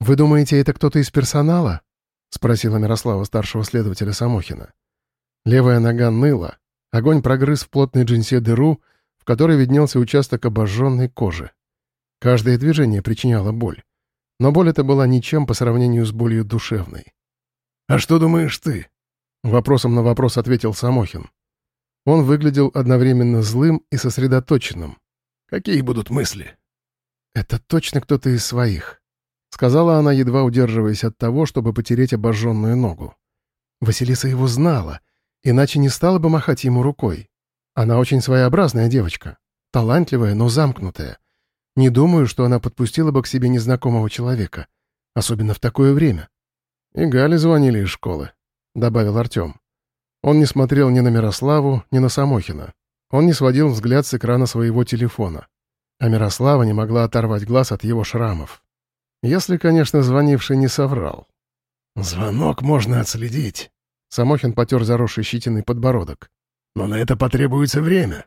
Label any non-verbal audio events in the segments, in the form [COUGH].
«Вы думаете, это кто-то из персонала?» — спросила Мирослава старшего следователя Самохина. Левая нога ныла, огонь прогрыз в плотной джинсе дыру, в которой виднелся участок обожженной кожи. Каждое движение причиняло боль. Но боль эта была ничем по сравнению с болью душевной. «А что думаешь ты?» Вопросом на вопрос ответил Самохин. Он выглядел одновременно злым и сосредоточенным. «Какие будут мысли?» «Это точно кто-то из своих. — сказала она, едва удерживаясь от того, чтобы потереть обожженную ногу. Василиса его знала, иначе не стала бы махать ему рукой. Она очень своеобразная девочка, талантливая, но замкнутая. Не думаю, что она подпустила бы к себе незнакомого человека, особенно в такое время. «И Гале звонили из школы», — добавил Артем. Он не смотрел ни на Мирославу, ни на Самохина. Он не сводил взгляд с экрана своего телефона. А Мирослава не могла оторвать глаз от его шрамов. Если, конечно, звонивший не соврал. «Звонок можно отследить». Самохин потер заросший щетиной подбородок. «Но на это потребуется время.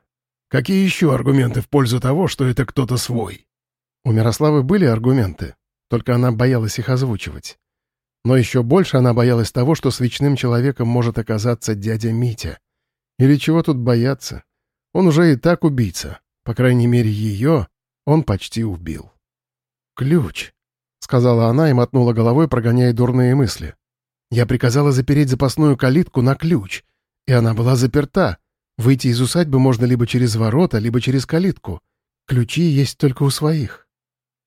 Какие еще аргументы в пользу того, что это кто-то свой?» У Мирославы были аргументы, только она боялась их озвучивать. Но еще больше она боялась того, что свечным человеком может оказаться дядя Митя. Или чего тут бояться? Он уже и так убийца. По крайней мере, ее он почти убил. Ключ. — сказала она и мотнула головой, прогоняя дурные мысли. «Я приказала запереть запасную калитку на ключ, и она была заперта. Выйти из усадьбы можно либо через ворота, либо через калитку. Ключи есть только у своих».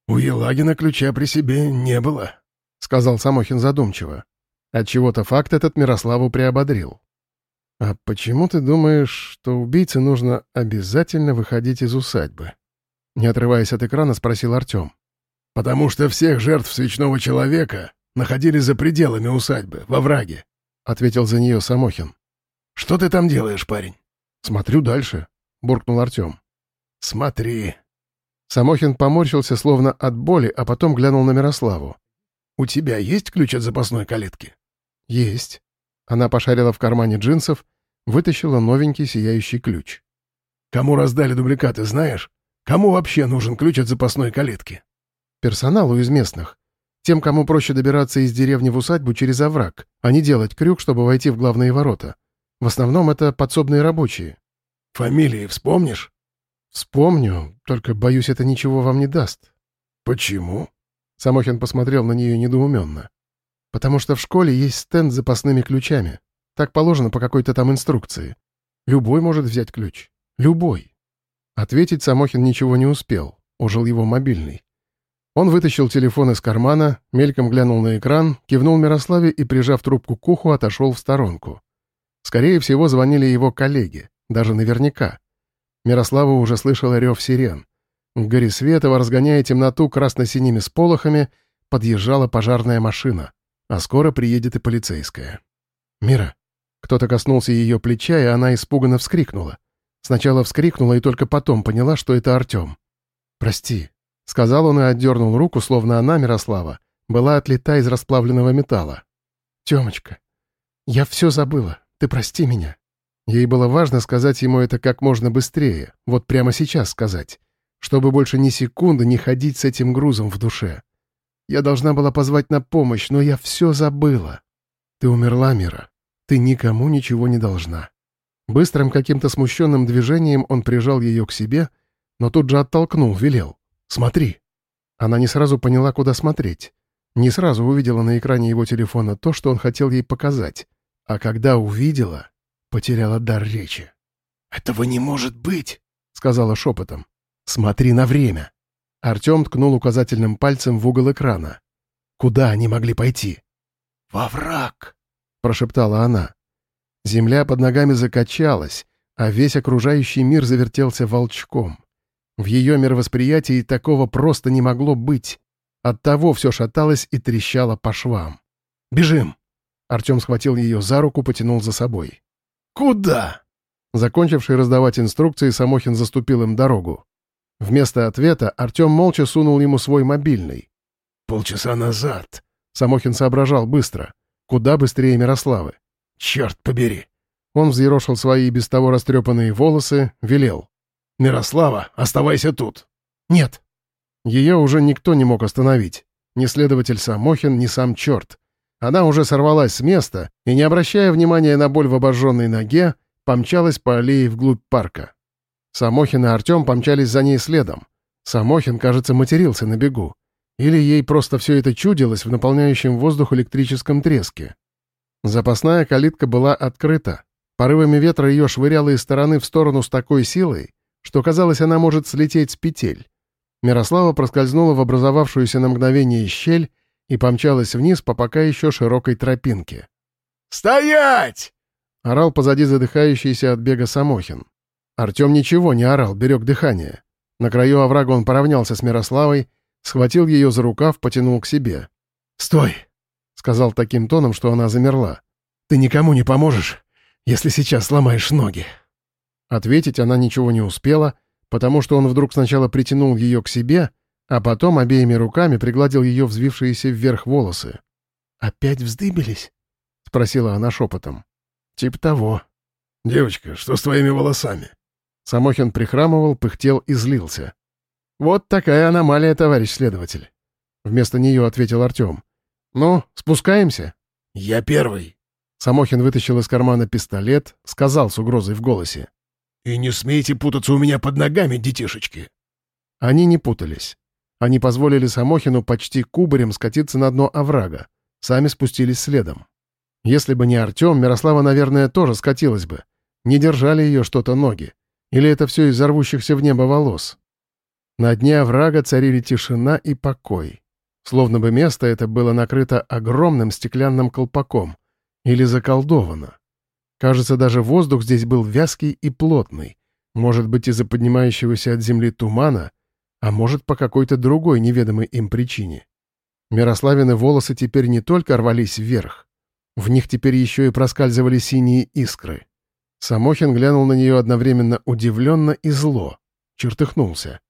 «У Елагина ключа при себе не было», — сказал Самохин задумчиво. Отчего-то факт этот Мирославу приободрил. «А почему ты думаешь, что убийце нужно обязательно выходить из усадьбы?» Не отрываясь от экрана, спросил Артем. «Потому что всех жертв свечного человека находили за пределами усадьбы, во враге», — ответил за нее Самохин. «Что ты там делаешь, парень?» «Смотрю дальше», — буркнул Артем. «Смотри». Самохин поморщился словно от боли, а потом глянул на Мирославу. «У тебя есть ключ от запасной калитки?» «Есть». Она пошарила в кармане джинсов, вытащила новенький сияющий ключ. «Кому раздали дубликаты, знаешь? Кому вообще нужен ключ от запасной калитки?» Персоналу из местных. Тем, кому проще добираться из деревни в усадьбу через овраг, а не делать крюк, чтобы войти в главные ворота. В основном это подсобные рабочие. Фамилии вспомнишь? Вспомню, только, боюсь, это ничего вам не даст. Почему? Самохин посмотрел на нее недоуменно. Потому что в школе есть стенд с запасными ключами. Так положено по какой-то там инструкции. Любой может взять ключ. Любой. Ответить Самохин ничего не успел. Ожил его мобильный. Он вытащил телефон из кармана, мельком глянул на экран, кивнул Мирославе и, прижав трубку к уху, отошел в сторонку. Скорее всего, звонили его коллеги, даже наверняка. Мирослава уже слышала рев сирен. В горе Светова, разгоняя темноту красно-синими сполохами, подъезжала пожарная машина, а скоро приедет и полицейская. «Мира!» Кто-то коснулся ее плеча, и она испуганно вскрикнула. Сначала вскрикнула и только потом поняла, что это Артем. «Прости», Сказал он и отдернул руку, словно она, Мирослава, была отлита из расплавленного металла. «Темочка, я все забыла. Ты прости меня». Ей было важно сказать ему это как можно быстрее, вот прямо сейчас сказать, чтобы больше ни секунды не ходить с этим грузом в душе. Я должна была позвать на помощь, но я все забыла. Ты умерла, Мира. Ты никому ничего не должна. Быстрым каким-то смущенным движением он прижал ее к себе, но тут же оттолкнул, велел. Смотри». Она не сразу поняла, куда смотреть. Не сразу увидела на экране его телефона то, что он хотел ей показать. А когда увидела, потеряла дар речи. «Этого не может быть!» — сказала шепотом. «Смотри на время!» Артем ткнул указательным пальцем в угол экрана. «Куда они могли пойти?» «Во враг!» — прошептала она. Земля под ногами закачалась, а весь окружающий мир завертелся волчком. В ее мировосприятии такого просто не могло быть. Оттого все шаталось и трещало по швам. «Бежим!» Артем схватил ее за руку, потянул за собой. «Куда?» Закончивший раздавать инструкции, Самохин заступил им дорогу. Вместо ответа Артем молча сунул ему свой мобильный. «Полчаса назад», — Самохин соображал быстро. Куда быстрее Мирославы. «Черт побери!» Он взъерошил свои без того растрепанные волосы, велел. «Мирослава, оставайся тут». «Нет». Ее уже никто не мог остановить. Ни следователь Самохин, ни сам черт. Она уже сорвалась с места и, не обращая внимания на боль в обожженной ноге, помчалась по аллее вглубь парка. Самохин и Артем помчались за ней следом. Самохин, кажется, матерился на бегу. Или ей просто все это чудилось в наполняющем воздух электрическом треске. Запасная калитка была открыта. Порывами ветра ее швыряло из стороны в сторону с такой силой, что казалось, она может слететь с петель. Мирослава проскользнула в образовавшуюся на мгновение щель и помчалась вниз по пока еще широкой тропинке. «Стоять!» — орал позади задыхающийся от бега Самохин. Артем ничего не орал, берег дыхание. На краю оврага он поравнялся с Мирославой, схватил ее за рукав, потянул к себе. «Стой!» — сказал таким тоном, что она замерла. «Ты никому не поможешь, если сейчас сломаешь ноги». Ответить она ничего не успела, потому что он вдруг сначала притянул ее к себе, а потом обеими руками пригладил ее взвившиеся вверх волосы. «Опять вздыбились?» — спросила она шепотом. «Тип того». «Девочка, что с твоими волосами?» Самохин прихрамывал, пыхтел и злился. «Вот такая аномалия, товарищ следователь». Вместо нее ответил Артем. «Ну, спускаемся?» «Я первый». Самохин вытащил из кармана пистолет, сказал с угрозой в голосе. «И не смейте путаться у меня под ногами, детишечки!» Они не путались. Они позволили Самохину почти кубарем скатиться на дно оврага. Сами спустились следом. Если бы не Артем, Мирослава, наверное, тоже скатилась бы. Не держали ее что-то ноги. Или это все из-за рвущихся в небо волос? На дне оврага царили тишина и покой. Словно бы место это было накрыто огромным стеклянным колпаком. Или заколдовано. Кажется, даже воздух здесь был вязкий и плотный. Может быть, из-за поднимающегося от земли тумана, а может, по какой-то другой неведомой им причине. Мирославины волосы теперь не только рвались вверх, в них теперь еще и проскальзывали синие искры. Самохин глянул на нее одновременно удивленно и зло, чертыхнулся.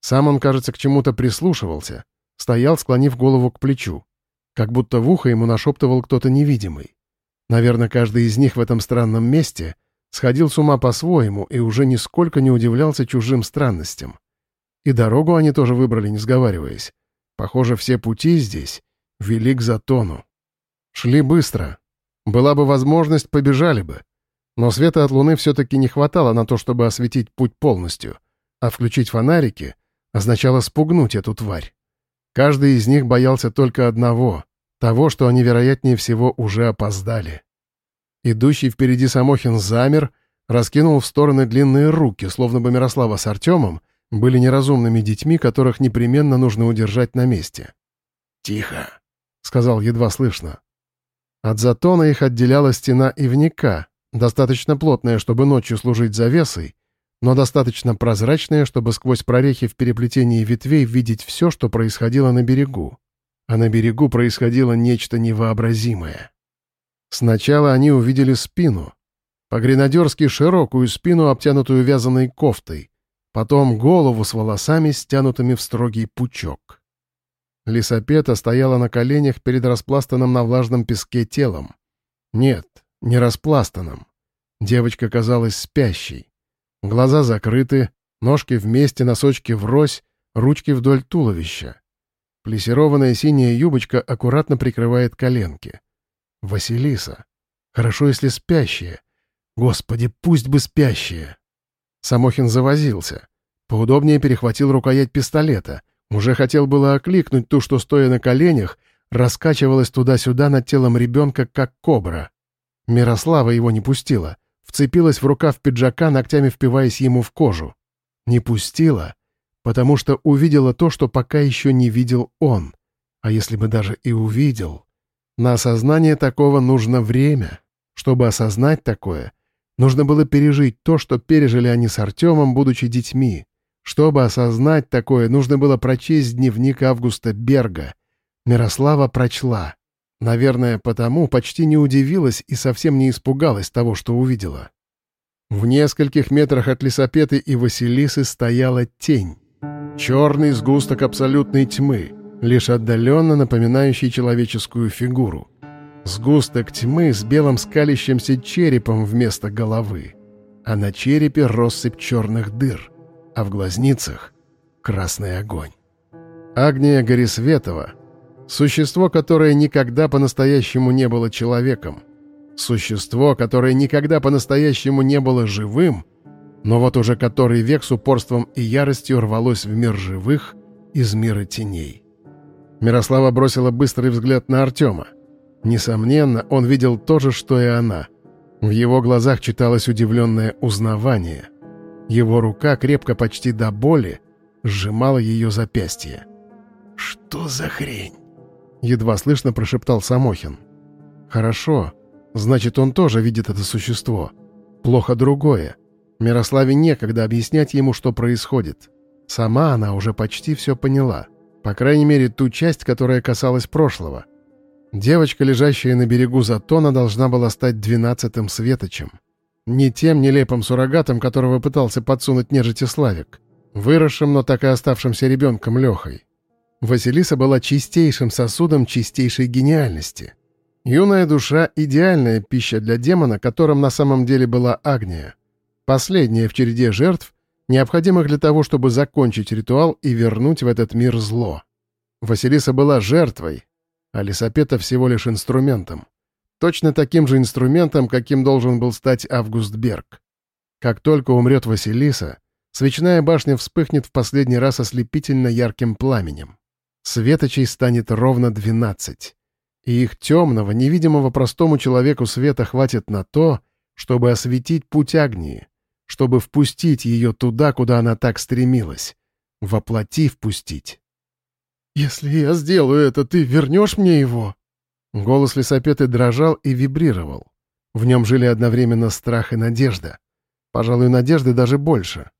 Сам он, кажется, к чему-то прислушивался, стоял, склонив голову к плечу, как будто в ухо ему нашептывал кто-то невидимый. Наверное, каждый из них в этом странном месте сходил с ума по-своему и уже нисколько не удивлялся чужим странностям. И дорогу они тоже выбрали, не сговариваясь. Похоже, все пути здесь вели к затону. Шли быстро. Была бы возможность, побежали бы. Но света от луны все-таки не хватало на то, чтобы осветить путь полностью, а включить фонарики означало спугнуть эту тварь. Каждый из них боялся только одного — того, что они, вероятнее всего, уже опоздали. Идущий впереди Самохин замер, раскинул в стороны длинные руки, словно бы Мирослава с Артемом были неразумными детьми, которых непременно нужно удержать на месте. «Тихо», — сказал едва слышно. От затона их отделяла стена ивника, достаточно плотная, чтобы ночью служить завесой, но достаточно прозрачная, чтобы сквозь прорехи в переплетении ветвей видеть все, что происходило на берегу. А на берегу происходило нечто невообразимое. Сначала они увидели спину. По-гренадерски широкую спину, обтянутую вязаной кофтой. Потом голову с волосами, стянутыми в строгий пучок. Лисапета стояла на коленях перед распластанным на влажном песке телом. Нет, не распластанным. Девочка казалась спящей. Глаза закрыты, ножки вместе, носочки врозь, ручки вдоль туловища. Плесированная синяя юбочка аккуратно прикрывает коленки. Василиса. Хорошо, если спящая. Господи, пусть бы спящая. Самохин завозился. Поудобнее перехватил рукоять пистолета. Уже хотел было окликнуть ту, что, стоя на коленях, раскачивалась туда-сюда над телом ребенка, как кобра. Мирослава его не пустила. Вцепилась в рукав пиджака, ногтями впиваясь ему в кожу. Не пустила, потому что увидела то, что пока еще не видел он. А если бы даже и увидел... На осознание такого нужно время. Чтобы осознать такое, нужно было пережить то, что пережили они с Артемом, будучи детьми. Чтобы осознать такое, нужно было прочесть дневник Августа Берга. Мирослава прочла. Наверное, потому почти не удивилась и совсем не испугалась того, что увидела. В нескольких метрах от лесопеты и Василисы стояла тень. Черный сгусток абсолютной тьмы, лишь отдаленно напоминающий человеческую фигуру. Сгусток тьмы с белым скалящимся черепом вместо головы. А на черепе россыпь черных дыр а в глазницах — красный огонь. Агния Горисветова, Существо, которое никогда по-настоящему не было человеком. Существо, которое никогда по-настоящему не было живым, но вот уже который век с упорством и яростью рвалось в мир живых из мира теней. Мирослава бросила быстрый взгляд на Артема. Несомненно, он видел то же, что и она. В его глазах читалось удивленное узнавание. Его рука, крепко почти до боли, сжимала ее запястье. «Что за хрень?» Едва слышно прошептал Самохин. «Хорошо. Значит, он тоже видит это существо. Плохо другое. Мирославе некогда объяснять ему, что происходит. Сама она уже почти все поняла. По крайней мере, ту часть, которая касалась прошлого. Девочка, лежащая на берегу Затона, должна была стать двенадцатым светочем. Не тем нелепым суррогатом, которого пытался подсунуть нежити Славик. Выросшим, но так и оставшимся ребенком Лехой. Василиса была чистейшим сосудом чистейшей гениальности. Юная душа — идеальная пища для демона, которым на самом деле была Агния. Последняя в череде жертв, необходимых для того, чтобы закончить ритуал и вернуть в этот мир зло. Василиса была жертвой, а Лисапета всего лишь инструментом. Точно таким же инструментом, каким должен был стать Август Берг. Как только умрет Василиса, свечная башня вспыхнет в последний раз ослепительно ярким пламенем. Светочей станет ровно двенадцать. И их темного, невидимого простому человеку света хватит на то, чтобы осветить путь Агнии, чтобы впустить ее туда, куда она так стремилась, воплоти впустить. «Если я сделаю это, ты вернешь мне его?» Голос лесопеты дрожал и вибрировал. В нем жили одновременно страх и надежда. Пожалуй, надежды даже больше.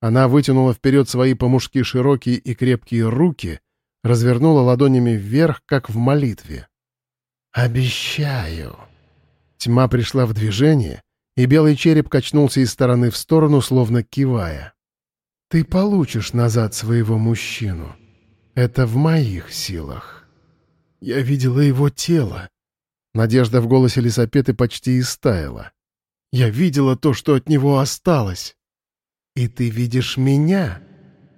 Она вытянула вперед свои по-мужски широкие и крепкие руки — развернула ладонями вверх, как в молитве. «Обещаю!» Тьма пришла в движение, и белый череп качнулся из стороны в сторону, словно кивая. «Ты получишь назад своего мужчину. Это в моих силах. Я видела его тело». Надежда в голосе лесопеты почти истаяла. «Я видела то, что от него осталось». «И ты видишь меня?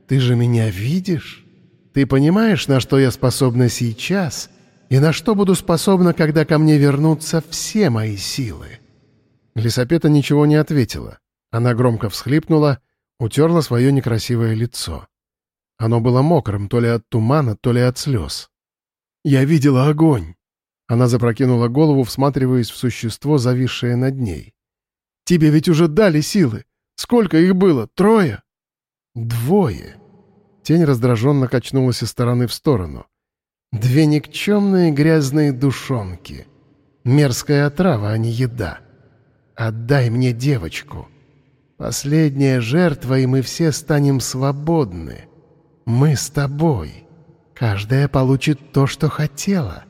Ты же меня видишь?» Ты понимаешь, на что я способна сейчас и на что буду способна, когда ко мне вернутся все мои силы?» Лисапета ничего не ответила. Она громко всхлипнула, утерла свое некрасивое лицо. Оно было мокрым то ли от тумана, то ли от слез. «Я видела огонь!» Она запрокинула голову, всматриваясь в существо, зависшее над ней. «Тебе ведь уже дали силы! Сколько их было? Трое?» «Двое!» Тень раздраженно качнулась из стороны в сторону. «Две никчемные грязные душонки. Мерзкая отрава, а не еда. Отдай мне девочку. Последняя жертва, и мы все станем свободны. Мы с тобой. Каждая получит то, что хотела.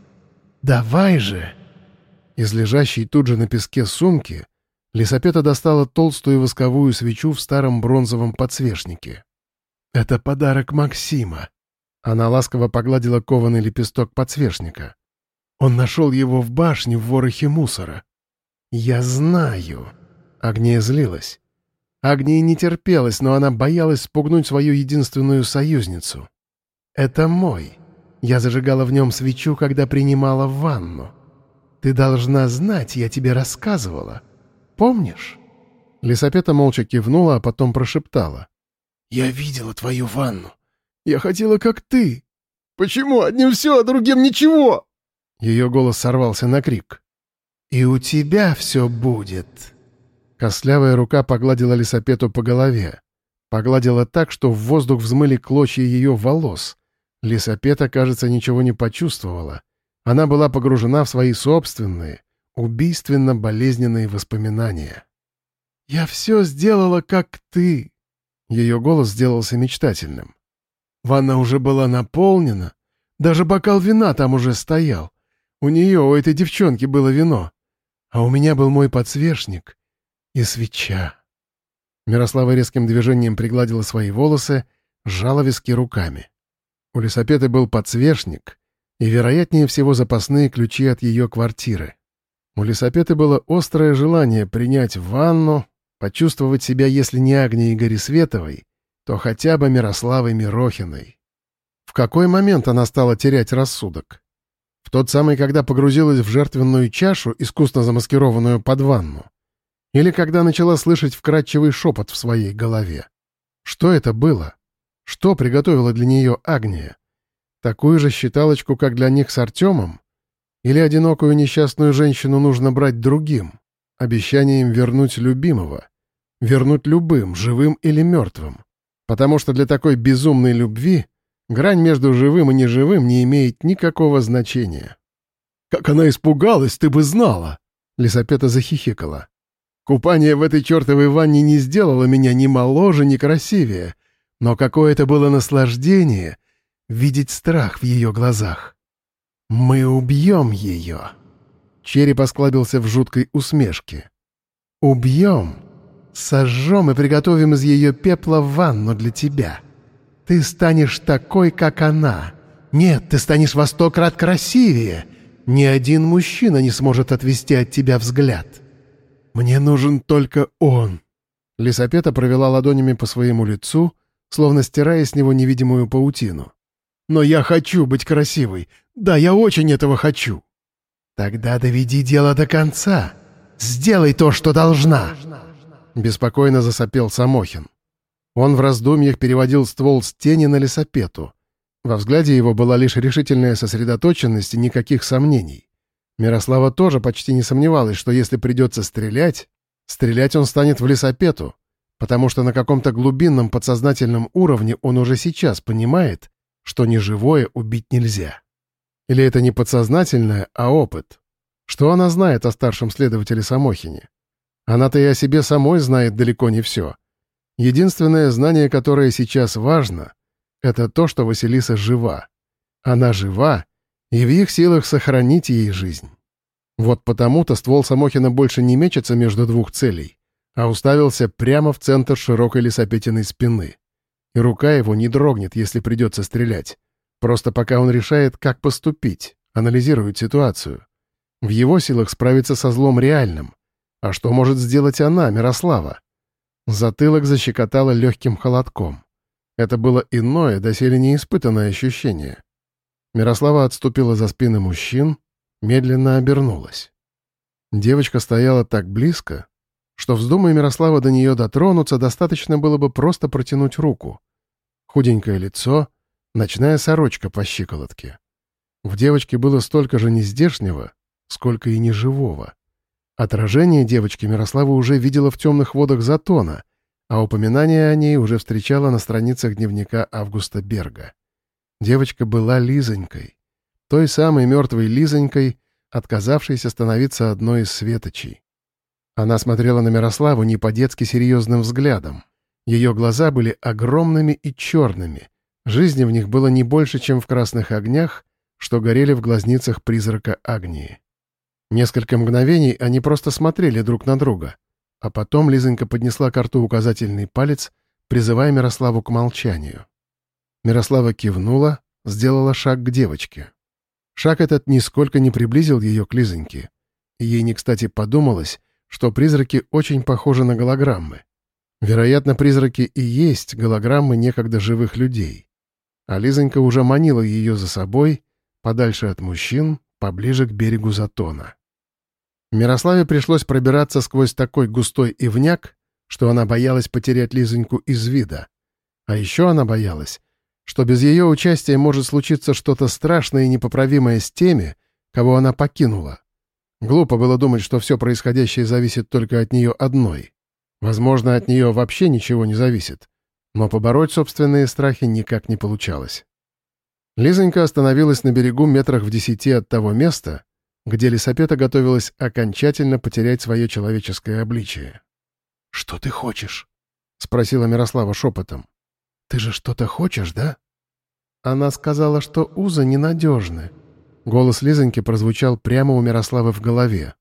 Давай же!» Из лежащей тут же на песке сумки Лисапета достала толстую восковую свечу в старом бронзовом подсвечнике. «Это подарок Максима». Она ласково погладила кованый лепесток подсвечника. «Он нашел его в башне в ворохе мусора». «Я знаю». Агния злилась. Агния не терпелась, но она боялась спугнуть свою единственную союзницу. «Это мой. Я зажигала в нем свечу, когда принимала ванну. Ты должна знать, я тебе рассказывала. Помнишь?» Лисапета молча кивнула, а потом прошептала. «Я видела твою ванну. Я хотела, как ты. Почему одним все, а другим ничего?» Ее голос сорвался на крик. «И у тебя все будет». Кослявая рука погладила лесопету по голове. Погладила так, что в воздух взмыли клочья ее волос. Лесопета, кажется, ничего не почувствовала. Она была погружена в свои собственные, убийственно-болезненные воспоминания. «Я все сделала, как ты», ее голос сделался мечтательным. Ванна уже была наполнена. Даже бокал вина там уже стоял. У нее, у этой девчонки, было вино. А у меня был мой подсвечник и свеча. Мирослава резким движением пригладила свои волосы, сжала виски руками. У лесопеты был подсвечник и, вероятнее всего, запасные ключи от ее квартиры. У лесопеты было острое желание принять ванну, Почувствовать себя, если не Агнией Горисветовой, то хотя бы Мирославой Мирохиной. В какой момент она стала терять рассудок? В тот самый, когда погрузилась в жертвенную чашу, искусно замаскированную под ванну? Или когда начала слышать вкрадчивый шепот в своей голове? Что это было? Что приготовила для нее Агния? Такую же считалочку, как для них с Артемом? Или одинокую несчастную женщину нужно брать другим, обещанием вернуть любимого? Вернуть любым, живым или мертвым? Потому что для такой безумной любви грань между живым и неживым не имеет никакого значения. «Как она испугалась, ты бы знала!» Лисапета захихикала. «Купание в этой чертовой ванне не сделало меня ни моложе, ни красивее, но какое это было наслаждение видеть страх в ее глазах. «Мы убьем ее!» Череп осклабился в жуткой усмешке. «Убьем, сожжем и приготовим из ее пепла ванну для тебя. Ты станешь такой, как она. Нет, ты станешь во сто крат красивее. Ни один мужчина не сможет отвести от тебя взгляд. Мне нужен только он». Лисапета провела ладонями по своему лицу, словно стирая с него невидимую паутину. «Но я хочу быть красивой. Да, я очень этого хочу». «Тогда доведи дело до конца. Сделай то, что должна!» Беспокойно засопел Самохин. Он в раздумьях переводил ствол с тени на лесопету. Во взгляде его была лишь решительная сосредоточенность и никаких сомнений. Мирослава тоже почти не сомневалась, что если придется стрелять, стрелять он станет в лесопету, потому что на каком-то глубинном подсознательном уровне он уже сейчас понимает, что неживое убить нельзя. Или это не подсознательное, а опыт? Что она знает о старшем следователе Самохине? Она-то и о себе самой знает далеко не все. Единственное знание, которое сейчас важно, это то, что Василиса жива. Она жива, и в их силах сохранить ей жизнь. Вот потому-то ствол Самохина больше не мечется между двух целей, а уставился прямо в центр широкой лесопетиной спины. И рука его не дрогнет, если придется стрелять. Просто пока он решает, как поступить, анализирует ситуацию. В его силах справиться со злом реальным. А что может сделать она, Мирослава? Затылок защекотало легким холодком. Это было иное, доселе неиспытанное ощущение. Мирослава отступила за спины мужчин, медленно обернулась. Девочка стояла так близко, что, вздумая Мирослава до нее дотронуться, достаточно было бы просто протянуть руку. Худенькое лицо, ночная сорочка по щиколотке. В девочке было столько же нездешнего, сколько и неживого. Отражение девочки Мирослава уже видела в темных водах Затона, а упоминание о ней уже встречала на страницах дневника Августа Берга. Девочка была Лизонькой, той самой мертвой Лизонькой, отказавшейся становиться одной из светочей. Она смотрела на Мирославу не по-детски серьезным взглядом. Ее глаза были огромными и черными. Жизни в них было не больше, чем в красных огнях, что горели в глазницах призрака Агнии. Несколько мгновений они просто смотрели друг на друга, а потом Лизонька поднесла к рту указательный палец, призывая Мирославу к молчанию. Мирослава кивнула, сделала шаг к девочке. Шаг этот нисколько не приблизил ее к Лизоньке. Ей не кстати подумалось, что призраки очень похожи на голограммы. Вероятно, призраки и есть голограммы некогда живых людей. А Лизонька уже манила ее за собой, подальше от мужчин, поближе к берегу Затона. Мирославе пришлось пробираться сквозь такой густой ивняк, что она боялась потерять Лизоньку из вида. А еще она боялась, что без ее участия может случиться что-то страшное и непоправимое с теми, кого она покинула. Глупо было думать, что все происходящее зависит только от нее одной. Возможно, от нее вообще ничего не зависит. Но побороть собственные страхи никак не получалось. Лизонька остановилась на берегу метрах в десяти от того места, где лесопета готовилась окончательно потерять свое человеческое обличие. «Что ты хочешь?» — спросила Мирослава шепотом. «Ты же что-то хочешь, да?» Она сказала, что узы ненадежны, Голос Лизоньки прозвучал прямо у Мирославы в голове.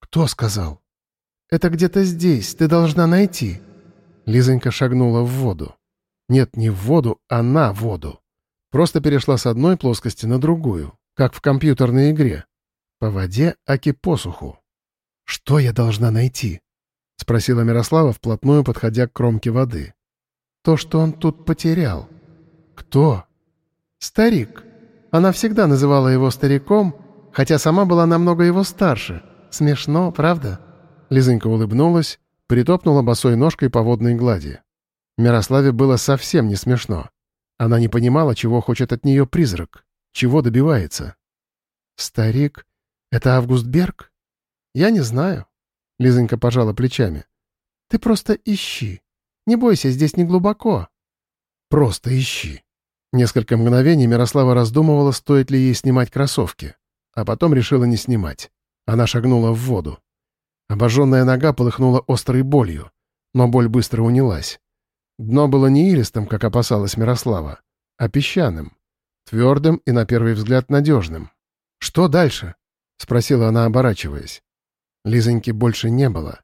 «Кто сказал?» «Это где-то здесь, ты должна найти». Лизонька шагнула в воду. Нет, не в воду, а на воду. Просто перешла с одной плоскости на другую, как в компьютерной игре. По воде, аки посуху. «Что я должна найти?» — спросила Мирослава, вплотную подходя к кромке воды. «То, что он тут потерял». «Кто?» «Старик. Она всегда называла его стариком, хотя сама была намного его старше. Смешно, правда?» Лизонька улыбнулась, притопнула босой ножкой по водной глади. Мирославе было совсем не смешно. Она не понимала, чего хочет от нее призрак, чего добивается. «Старик? Это Август Берг?» «Я не знаю», — Лизонька пожала плечами. «Ты просто ищи. Не бойся, здесь не глубоко». «Просто ищи». Несколько мгновений Мирослава раздумывала, стоит ли ей снимать кроссовки, а потом решила не снимать. Она шагнула в воду. Обожженная нога полыхнула острой болью, но боль быстро унялась. Дно было не илистым, как опасалась Мирослава, а песчаным, твердым и, на первый взгляд, надежным. «Что дальше?» — спросила она, оборачиваясь. Лизоньки больше не было.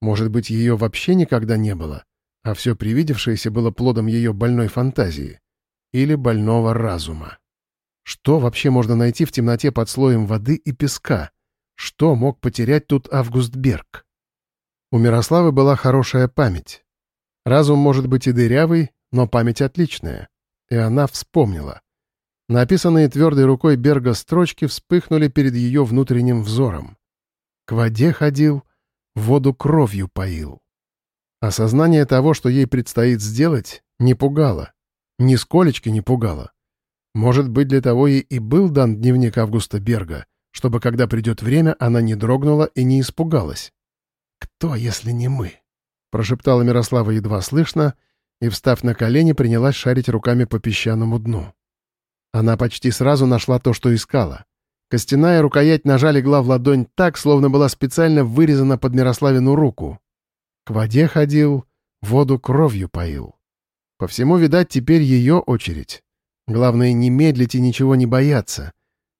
Может быть, ее вообще никогда не было, а все привидевшееся было плодом ее больной фантазии или больного разума. Что вообще можно найти в темноте под слоем воды и песка? Что мог потерять тут Август Берг? У Мирославы была хорошая память. Разум может быть и дырявый, но память отличная. И она вспомнила. Написанные твердой рукой Берга строчки вспыхнули перед ее внутренним взором. К воде ходил, воду кровью поил. Осознание того, что ей предстоит сделать, не пугало. Нисколечки не пугало. Может быть, для того ей и был дан дневник Августа Берга, чтобы, когда придет время, она не дрогнула и не испугалась. «Кто, если не мы?» прошептала Мирослава едва слышно и, встав на колени, принялась шарить руками по песчаному дну. Она почти сразу нашла то, что искала. Костяная рукоять ножа легла в ладонь так, словно была специально вырезана под Мирославину руку. К воде ходил, воду кровью поил. По всему, видать, теперь ее очередь. Главное, не медлить и ничего не бояться.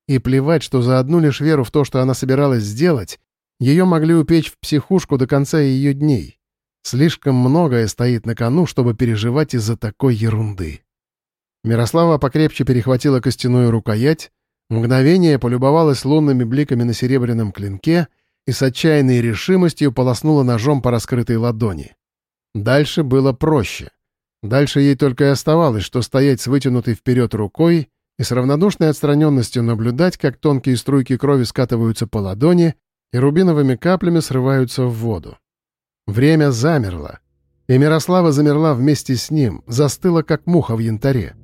И плевать, что за одну лишь веру в то, что она собиралась сделать, ее могли упечь в психушку до конца ее дней. Слишком многое стоит на кону, чтобы переживать из-за такой ерунды. Мирослава покрепче перехватила костяную рукоять, мгновение полюбовалась лунными бликами на серебряном клинке и с отчаянной решимостью полоснула ножом по раскрытой ладони. Дальше было проще. Дальше ей только и оставалось, что стоять с вытянутой вперед рукой и с равнодушной отстраненностью наблюдать, как тонкие струйки крови скатываются по ладони и рубиновыми каплями срываются в воду. Время замерло. И Мирослава замерла вместе с ним, застыла, как муха в янтаре.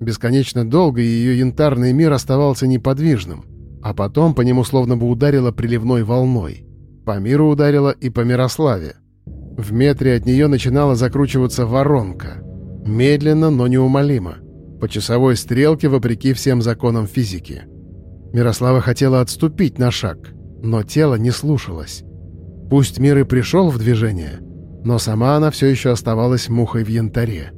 Бесконечно долго ее янтарный мир оставался неподвижным, а потом по нему словно бы ударило приливной волной. По миру ударило и по Мирославе. В метре от нее начинала закручиваться воронка. Медленно, но неумолимо. По часовой стрелке, вопреки всем законам физики. Мирослава хотела отступить на шаг, но тело не слушалось. Пусть мир и пришел в движение, но сама она все еще оставалась мухой в янтаре.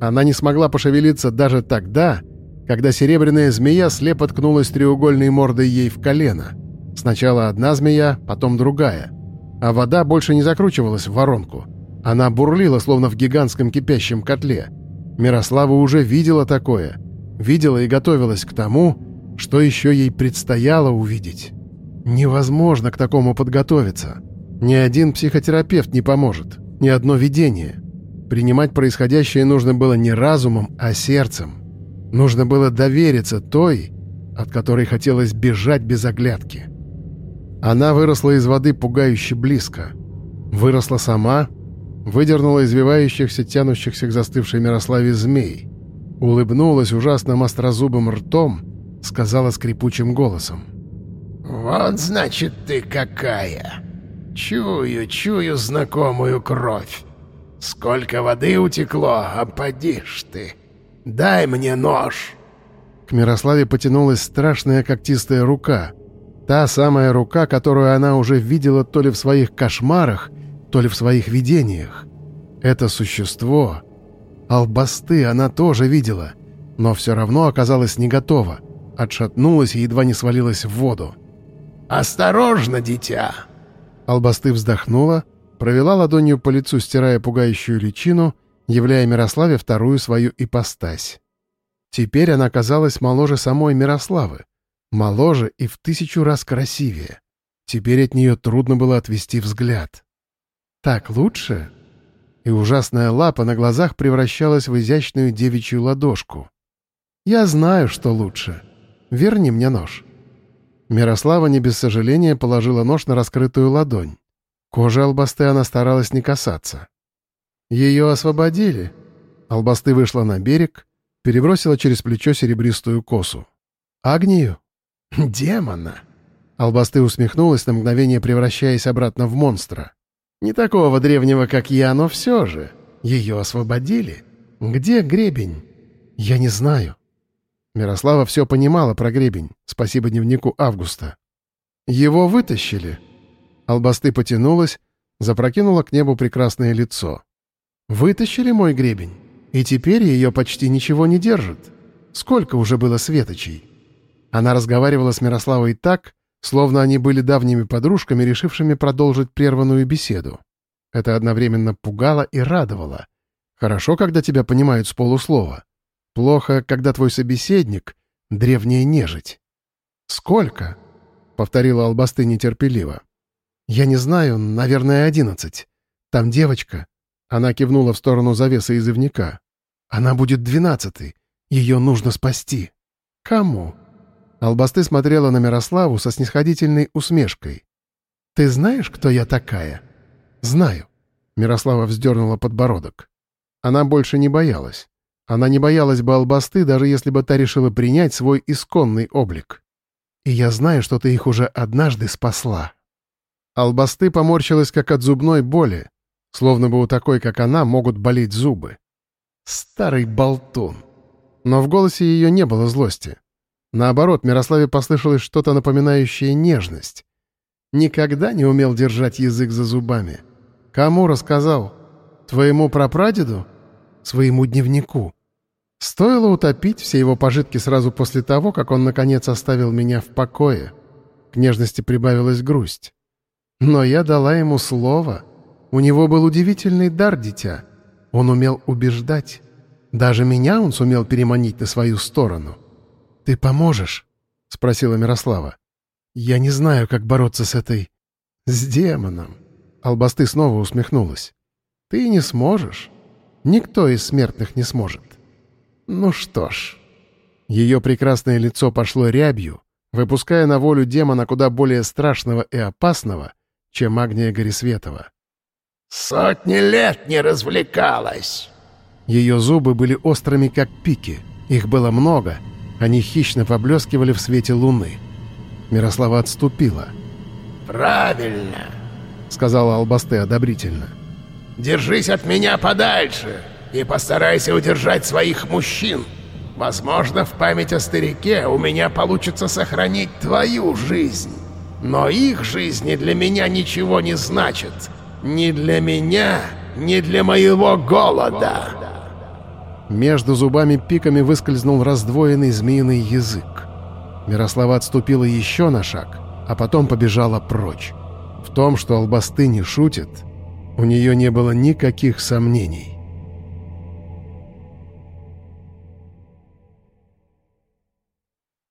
Она не смогла пошевелиться даже тогда, когда серебряная змея слепо ткнулась треугольной мордой ей в колено. Сначала одна змея, потом другая. А вода больше не закручивалась в воронку. Она бурлила, словно в гигантском кипящем котле. Мирослава уже видела такое. Видела и готовилась к тому, что еще ей предстояло увидеть. Невозможно к такому подготовиться. Ни один психотерапевт не поможет, ни одно видение. Принимать происходящее нужно было не разумом, а сердцем. Нужно было довериться той, от которой хотелось бежать без оглядки. Она выросла из воды пугающе близко. Выросла сама, выдернула извивающихся, тянущихся к застывшей Мирославе змей. Улыбнулась ужасным острозубым ртом, сказала скрипучим голосом. «Вот, значит, ты какая!» Чую, чую знакомую кровь. Сколько воды утекло, а поди ж ты. Дай мне нож. К Мирославе потянулась страшная когтистая рука. Та самая рука, которую она уже видела то ли в своих кошмарах, то ли в своих видениях. Это существо... Албасты она тоже видела, но все равно оказалась не готова. Отшатнулась и едва не свалилась в воду. «Осторожно, дитя!» Албасты вздохнула, провела ладонью по лицу, стирая пугающую личину, являя Мирославе вторую свою ипостась. Теперь она казалась моложе самой Мирославы, моложе и в тысячу раз красивее. Теперь от нее трудно было отвести взгляд. «Так лучше?» И ужасная лапа на глазах превращалась в изящную девичью ладошку. Я знаю, что лучше. Верни мне нож». Мирослава не без сожаления положила нож на раскрытую ладонь. Кожи Албасты она старалась не касаться. Ее освободили. Албасты вышла на берег, перебросила через плечо серебристую косу. «Агнию?» [LAUGHS] «Демона!» Албасты усмехнулась на мгновение, превращаясь обратно в монстра. «Не такого древнего, как я, но все же. Ее освободили. Где гребень?» «Я не знаю». Мирослава все понимала про гребень, спасибо дневнику Августа. «Его вытащили». Албасты потянулась, запрокинула к небу прекрасное лицо. «Вытащили мой гребень, и теперь ее почти ничего не держит. Сколько уже было светочей?» Она разговаривала с Мирославой так, словно они были давними подружками, решившими продолжить прерванную беседу. Это одновременно пугало и радовало. Хорошо, когда тебя понимают с полуслова. Плохо, когда твой собеседник — древняя нежить. «Сколько?» — повторила Албасты нетерпеливо. «Я не знаю, наверное, одиннадцать. Там девочка». Она кивнула в сторону завесы из ивника. «Она будет двенадцатой. Ее нужно спасти». «Кому?» Албасты смотрела на Мирославу со снисходительной усмешкой. «Ты знаешь, кто я такая?» «Знаю». Мирослава вздернула подбородок. Она больше не боялась. Она не боялась бы Албасты, даже если бы та решила принять свой исконный облик. «И я знаю, что ты их уже однажды спасла». Албасты поморщилась, как от зубной боли, словно бы у такой, как она, могут болеть зубы. Старый болтун. Но в голосе ее не было злости. Наоборот, Мирославе послышалось что-то напоминающее нежность. Никогда не умел держать язык за зубами. Кому рассказал? Твоему прапрадеду? Своему дневнику. Стоило утопить все его пожитки сразу после того, как он, наконец, оставил меня в покое. К нежности прибавилась грусть. Но я дала ему слово. У него был удивительный дар, дитя. Он умел убеждать. Даже меня он сумел переманить на свою сторону. «Ты поможешь?» — спросила Мирослава. «Я не знаю, как бороться с этой... с демоном». Албасты снова усмехнулась. «Ты не сможешь. Никто из смертных не сможет». «Ну что ж...» Ее прекрасное лицо пошло рябью, выпуская на волю демона куда более страшного и опасного, чем Агния Горисветова. «Сотни лет не развлекалась!» Ее зубы были острыми, как пики. Их было много — они хищно поблескивали в свете луны. Мирослава отступила. «Правильно», — сказала Албасте одобрительно. «Держись от меня подальше и постарайся удержать своих мужчин. Возможно, в память о старике у меня получится сохранить твою жизнь. Но их жизни для меня ничего не значат. Ни для меня, ни для моего голода». Между зубами-пиками выскользнул раздвоенный змеиный язык. Мирослава отступила еще на шаг, а потом побежала прочь. В том, что Албасты не шутит, у нее не было никаких сомнений.